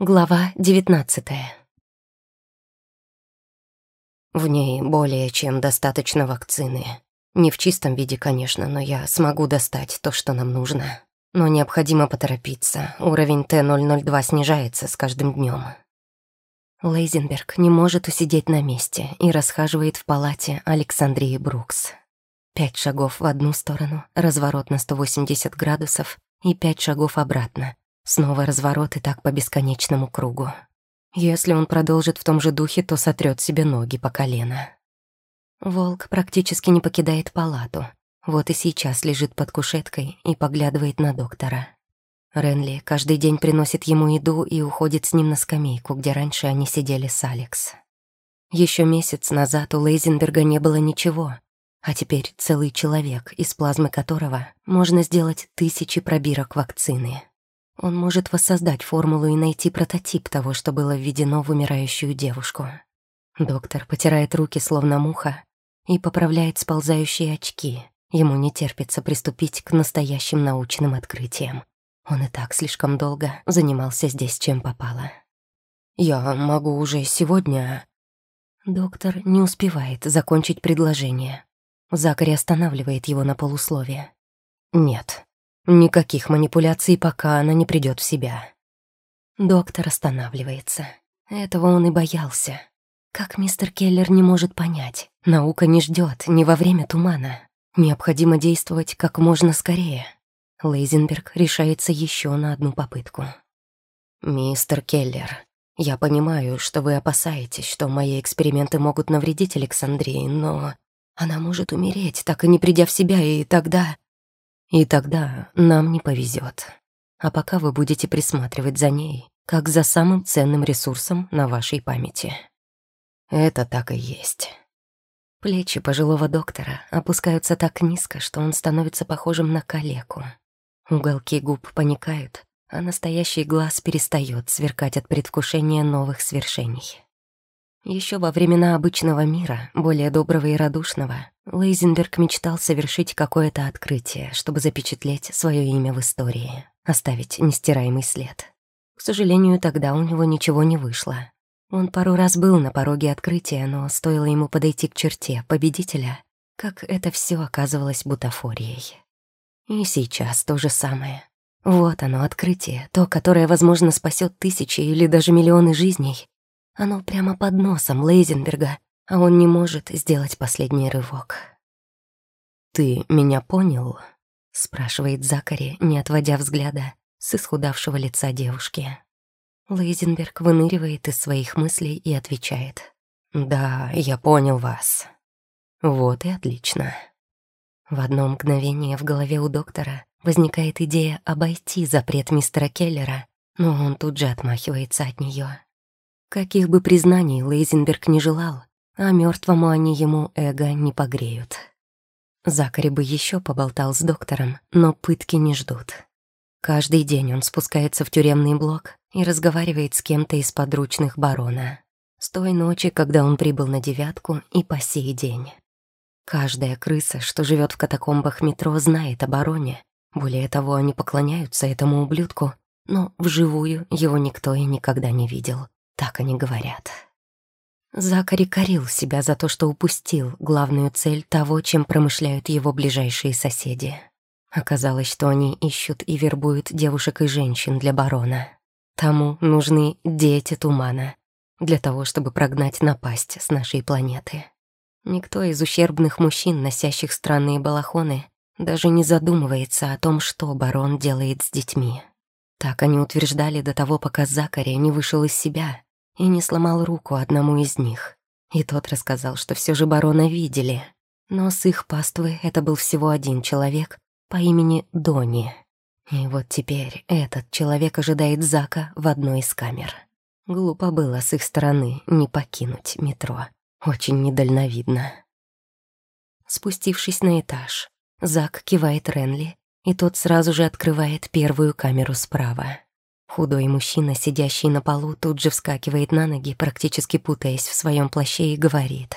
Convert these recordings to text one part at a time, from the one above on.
Глава девятнадцатая. В ней более чем достаточно вакцины. Не в чистом виде, конечно, но я смогу достать то, что нам нужно. Но необходимо поторопиться. Уровень Т-002 снижается с каждым днем. Лейзенберг не может усидеть на месте и расхаживает в палате Александрии Брукс. Пять шагов в одну сторону, разворот на 180 градусов и пять шагов обратно, Снова разворот и так по бесконечному кругу. Если он продолжит в том же духе, то сотрет себе ноги по колено. Волк практически не покидает палату. Вот и сейчас лежит под кушеткой и поглядывает на доктора. Ренли каждый день приносит ему еду и уходит с ним на скамейку, где раньше они сидели с Алекс. Еще месяц назад у Лейзенберга не было ничего, а теперь целый человек, из плазмы которого можно сделать тысячи пробирок вакцины. Он может воссоздать формулу и найти прототип того, что было введено в умирающую девушку. Доктор потирает руки, словно муха, и поправляет сползающие очки. Ему не терпится приступить к настоящим научным открытиям. Он и так слишком долго занимался здесь, чем попало. «Я могу уже сегодня...» Доктор не успевает закончить предложение. Закари останавливает его на полусловие. «Нет, Никаких манипуляций, пока она не придет в себя. Доктор останавливается. Этого он и боялся. Как мистер Келлер не может понять? Наука не ждет, не во время тумана. Необходимо действовать как можно скорее. Лейзенберг решается еще на одну попытку. «Мистер Келлер, я понимаю, что вы опасаетесь, что мои эксперименты могут навредить Александрии, но она может умереть, так и не придя в себя, и тогда...» И тогда нам не повезет. А пока вы будете присматривать за ней, как за самым ценным ресурсом на вашей памяти. Это так и есть. Плечи пожилого доктора опускаются так низко, что он становится похожим на калеку. Уголки губ паникают, а настоящий глаз перестает сверкать от предвкушения новых свершений. Еще во времена обычного мира, более доброго и радушного, Лейзенберг мечтал совершить какое-то открытие, чтобы запечатлеть свое имя в истории, оставить нестираемый след. К сожалению, тогда у него ничего не вышло. Он пару раз был на пороге открытия, но стоило ему подойти к черте победителя, как это все оказывалось бутафорией. И сейчас то же самое. Вот оно, открытие, то, которое, возможно, спасет тысячи или даже миллионы жизней. Оно прямо под носом Лейзенберга, а он не может сделать последний рывок. «Ты меня понял?» — спрашивает Закари, не отводя взгляда с исхудавшего лица девушки. Лейзенберг выныривает из своих мыслей и отвечает. «Да, я понял вас». «Вот и отлично». В одно мгновение в голове у доктора возникает идея обойти запрет мистера Келлера, но он тут же отмахивается от нее. Каких бы признаний Лейзенберг не желал, а мертвому они ему эго не погреют. Закари бы еще поболтал с доктором, но пытки не ждут. Каждый день он спускается в тюремный блок и разговаривает с кем-то из подручных барона. С той ночи, когда он прибыл на девятку, и по сей день. Каждая крыса, что живет в катакомбах метро, знает о бароне. Более того, они поклоняются этому ублюдку, но вживую его никто и никогда не видел. Так они говорят. Закари корил себя за то, что упустил главную цель того, чем промышляют его ближайшие соседи. Оказалось, что они ищут и вербуют девушек и женщин для барона. Тому нужны дети тумана, для того, чтобы прогнать напасть с нашей планеты. Никто из ущербных мужчин, носящих странные балахоны, даже не задумывается о том, что барон делает с детьми. Так они утверждали до того, пока Закари не вышел из себя и не сломал руку одному из них. И тот рассказал, что все же барона видели. Но с их паствы это был всего один человек по имени Дони. И вот теперь этот человек ожидает Зака в одной из камер. Глупо было с их стороны не покинуть метро. Очень недальновидно. Спустившись на этаж, Зак кивает Ренли, и тот сразу же открывает первую камеру справа. Худой мужчина, сидящий на полу, тут же вскакивает на ноги, практически путаясь в своем плаще, и говорит.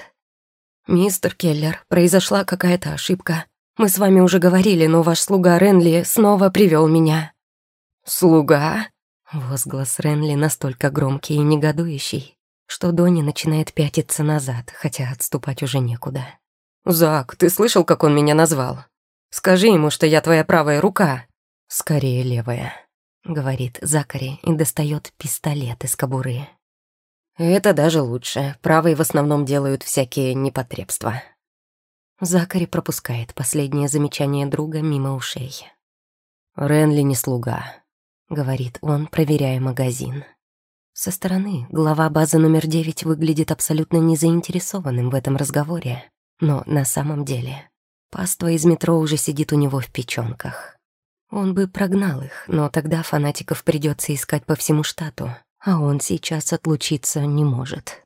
«Мистер Келлер, произошла какая-то ошибка. Мы с вами уже говорили, но ваш слуга Ренли снова привел меня». «Слуга?» Возглас Ренли настолько громкий и негодующий, что Донни начинает пятиться назад, хотя отступать уже некуда. «Зак, ты слышал, как он меня назвал? Скажи ему, что я твоя правая рука». «Скорее левая», — говорит Закари и достает пистолет из кобуры. «Это даже лучше. Правые в основном делают всякие непотребства». Закари пропускает последнее замечание друга мимо ушей. «Ренли не слуга», — говорит он, проверяя магазин. Со стороны глава базы номер девять выглядит абсолютно незаинтересованным в этом разговоре, но на самом деле паства из метро уже сидит у него в печёнках. Он бы прогнал их, но тогда фанатиков придется искать по всему штату, а он сейчас отлучиться не может.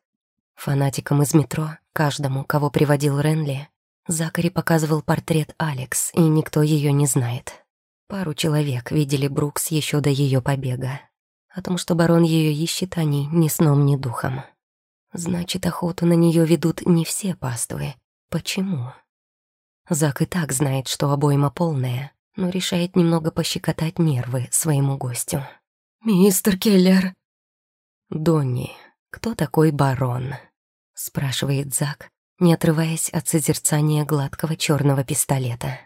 Фанатикам из метро, каждому, кого приводил Ренли, Закари показывал портрет Алекс, и никто ее не знает. Пару человек видели Брукс еще до ее побега. О том, что барон ее ищет, они ни сном, ни духом. Значит, охоту на нее ведут не все паствы. Почему? Зак и так знает, что обойма полная, но решает немного пощекотать нервы своему гостю. «Мистер Келлер!» «Донни, кто такой барон?» — спрашивает Зак, не отрываясь от созерцания гладкого черного пистолета.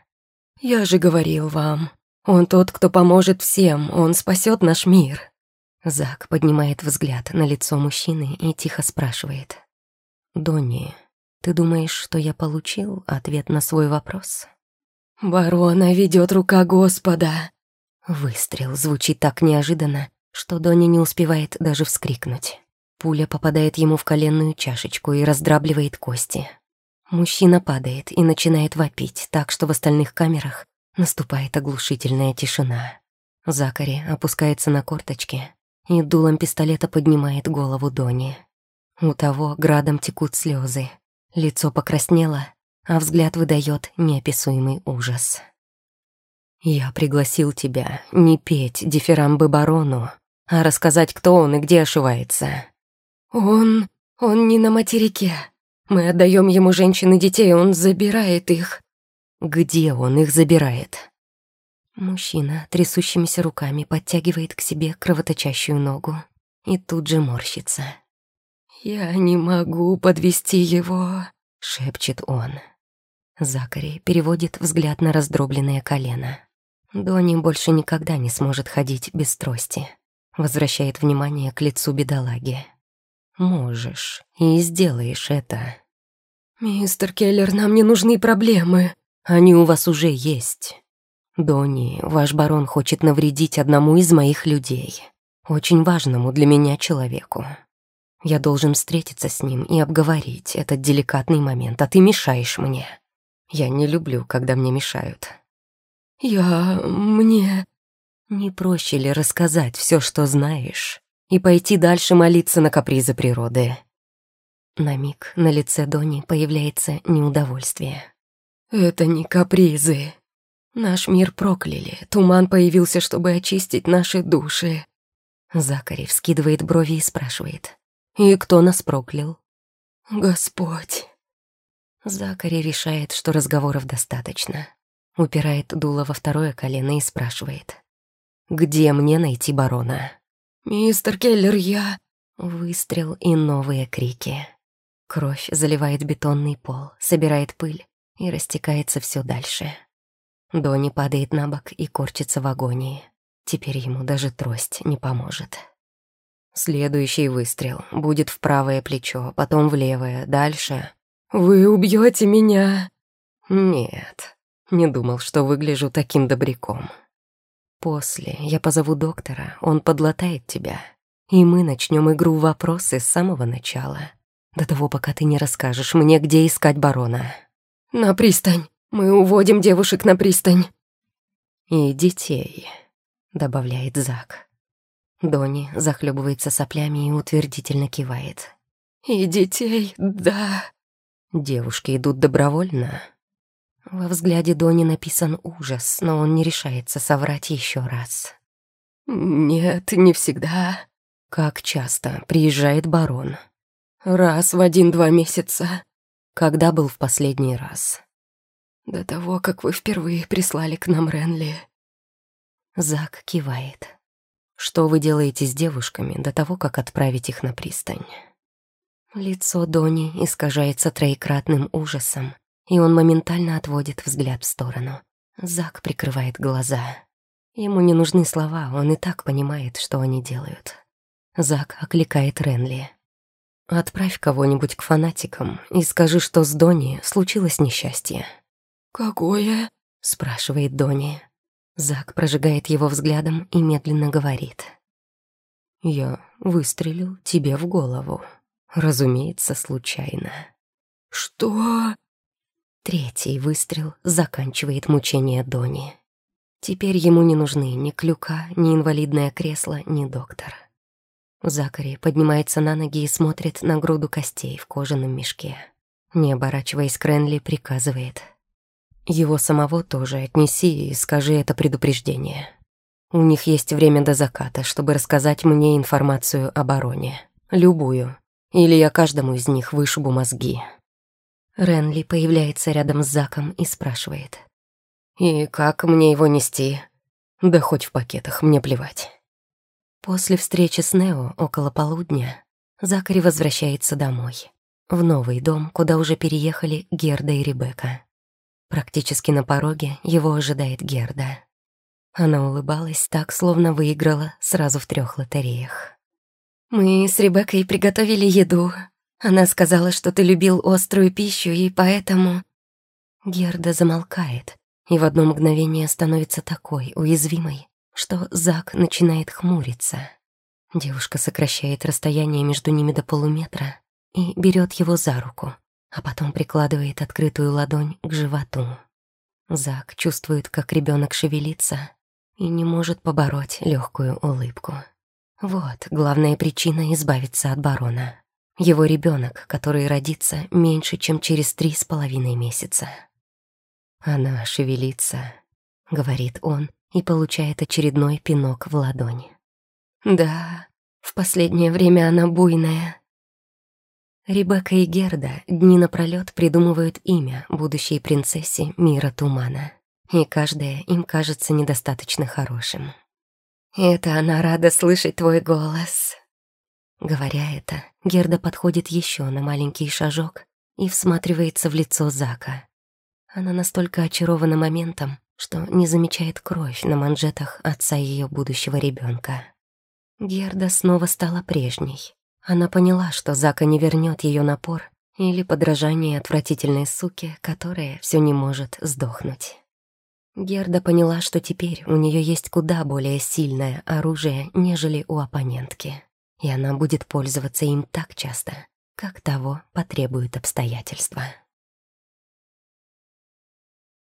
«Я же говорил вам, он тот, кто поможет всем, он спасет наш мир». Зак поднимает взгляд на лицо мужчины и тихо спрашивает. «Донни, ты думаешь, что я получил ответ на свой вопрос?» «Барона ведет рука Господа!» Выстрел звучит так неожиданно, что Донни не успевает даже вскрикнуть. Пуля попадает ему в коленную чашечку и раздрабливает кости. Мужчина падает и начинает вопить, так что в остальных камерах наступает оглушительная тишина. Закари опускается на корточки и дулом пистолета поднимает голову Дони. У того градом текут слезы, лицо покраснело, а взгляд выдает неописуемый ужас. «Я пригласил тебя не петь дифирамбы барону, а рассказать, кто он и где ошивается. «Он... он не на материке. Мы отдаем ему женщин и детей, он забирает их». «Где он их забирает?» Мужчина трясущимися руками подтягивает к себе кровоточащую ногу и тут же морщится. «Я не могу подвести его», — шепчет он. Закари переводит взгляд на раздробленное колено. Донни больше никогда не сможет ходить без трости. Возвращает внимание к лицу бедолаги. Можешь и сделаешь это. «Мистер Келлер, нам не нужны проблемы. Они у вас уже есть. Донни, ваш барон хочет навредить одному из моих людей. Очень важному для меня человеку. Я должен встретиться с ним и обговорить этот деликатный момент, а ты мешаешь мне. Я не люблю, когда мне мешают». «Я... мне...» «Не проще ли рассказать все, что знаешь?» и пойти дальше молиться на капризы природы. На миг на лице Дони появляется неудовольствие. «Это не капризы. Наш мир прокляли. Туман появился, чтобы очистить наши души». Закари вскидывает брови и спрашивает. «И кто нас проклял?» «Господь». Закари решает, что разговоров достаточно. Упирает дуло во второе колено и спрашивает. «Где мне найти барона?» «Мистер Келлер, я...» Выстрел и новые крики. Кровь заливает бетонный пол, собирает пыль и растекается все дальше. Донни падает на бок и корчится в агонии. Теперь ему даже трость не поможет. Следующий выстрел будет в правое плечо, потом в левое, дальше. «Вы убьете меня?» «Нет, не думал, что выгляжу таким добряком». После я позову доктора, он подлатает тебя, и мы начнем игру вопросы с самого начала. До того, пока ты не расскажешь мне, где искать барона. На пристань. Мы уводим девушек на пристань. И детей, добавляет Зак. Донни захлебывается соплями и утвердительно кивает. И детей, да. Девушки идут добровольно, во взгляде Дони написан ужас, но он не решается соврать еще раз. «Нет, не всегда. Как часто приезжает барон?» «Раз в один-два месяца». «Когда был в последний раз?» «До того, как вы впервые прислали к нам Ренли». Зак кивает. Что вы делаете с девушками до того, как отправить их на пристань?» Лицо Дони искажается троекратным ужасом, и он моментально отводит взгляд в сторону. Зак прикрывает глаза. Ему не нужны слова, он и так понимает, что они делают. Зак окликает Ренли. «Отправь кого-нибудь к фанатикам и скажи, что с Дони случилось несчастье». «Какое?» — спрашивает Дони. Зак прожигает его взглядом и медленно говорит. «Я выстрелил тебе в голову. Разумеется, случайно». «Что?» Третий выстрел заканчивает мучение Дони. Теперь ему не нужны ни клюка, ни инвалидное кресло, ни доктор. Закари поднимается на ноги и смотрит на груду костей в кожаном мешке. Не оборачиваясь, Кренли приказывает. «Его самого тоже отнеси и скажи это предупреждение. У них есть время до заката, чтобы рассказать мне информацию о бароне. Любую. Или я каждому из них вышибу мозги». Ренли появляется рядом с Заком и спрашивает. «И как мне его нести?» «Да хоть в пакетах, мне плевать». После встречи с Нео около полудня Закари возвращается домой, в новый дом, куда уже переехали Герда и Ребекка. Практически на пороге его ожидает Герда. Она улыбалась так, словно выиграла сразу в трех лотереях. «Мы с Ребеккой приготовили еду. Она сказала, что ты любил острую пищу, и поэтому...» Герда замолкает и в одно мгновение становится такой уязвимой, что Зак начинает хмуриться. Девушка сокращает расстояние между ними до полуметра и берет его за руку, а потом прикладывает открытую ладонь к животу. Зак чувствует, как ребенок шевелится и не может побороть легкую улыбку. Вот главная причина избавиться от барона. Его ребенок, который родится меньше, чем через три с половиной месяца. Она шевелится, говорит он и получает очередной пинок в ладони. Да, в последнее время она буйная. Ребекка и Герда дни напролёт придумывают имя будущей принцессе мира тумана, и каждое им кажется недостаточно хорошим. «Это она рада слышать твой голос». Говоря это, Герда подходит еще на маленький шажок и всматривается в лицо Зака. Она настолько очарована моментом, что не замечает кровь на манжетах отца ее будущего ребенка. Герда снова стала прежней. Она поняла, что Зака не вернет ее напор или подражание отвратительной суки, которая все не может сдохнуть. Герда поняла, что теперь у нее есть куда более сильное оружие, нежели у оппонентки, и она будет пользоваться им так часто, как того потребуют обстоятельства.